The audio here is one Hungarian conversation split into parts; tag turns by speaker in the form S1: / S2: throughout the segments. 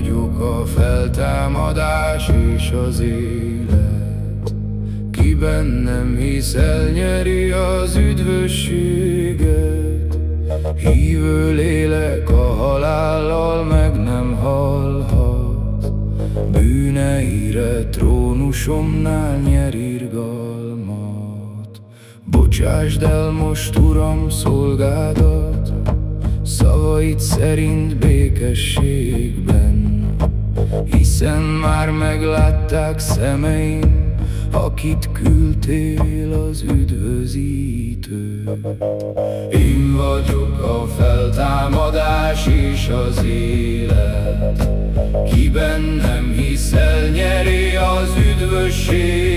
S1: vagyok a feltámadás és az élet. Ki bennem hiszel nyeri az üdvösséget. Hívő lélek a halállal meg nem halhat. Bűneire trónusomnál nyer irgalmat. Bocsásd el most, Uram, szolgádat Szavaid szerint békességben Hiszen már meglátták szemeim Akit küldtél az üdvözítő. Én vagyok a feltámadás és az élet. Ki bennem hiszel nyeri az üdvösséget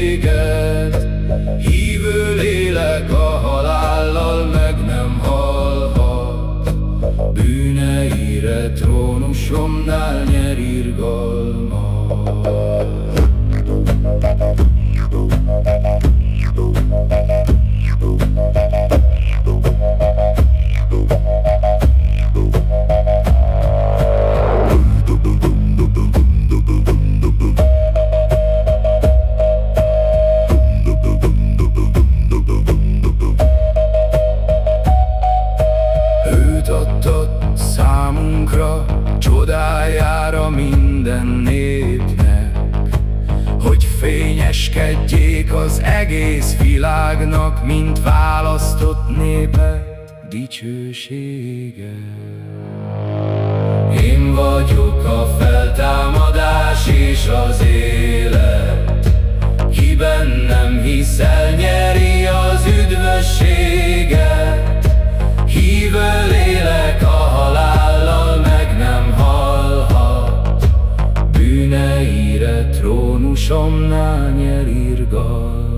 S1: Bűneire trónusomnál nyer irgalmat minden népnek, Hogy fényeskedjék az egész világnak, mint választott népe dicsősége. Én vagyok a feltámadás és az élet, Ki bennem hiszel nyeri az üdvösséget, halhat, Bűneire trónusomnál nyer irgalmat.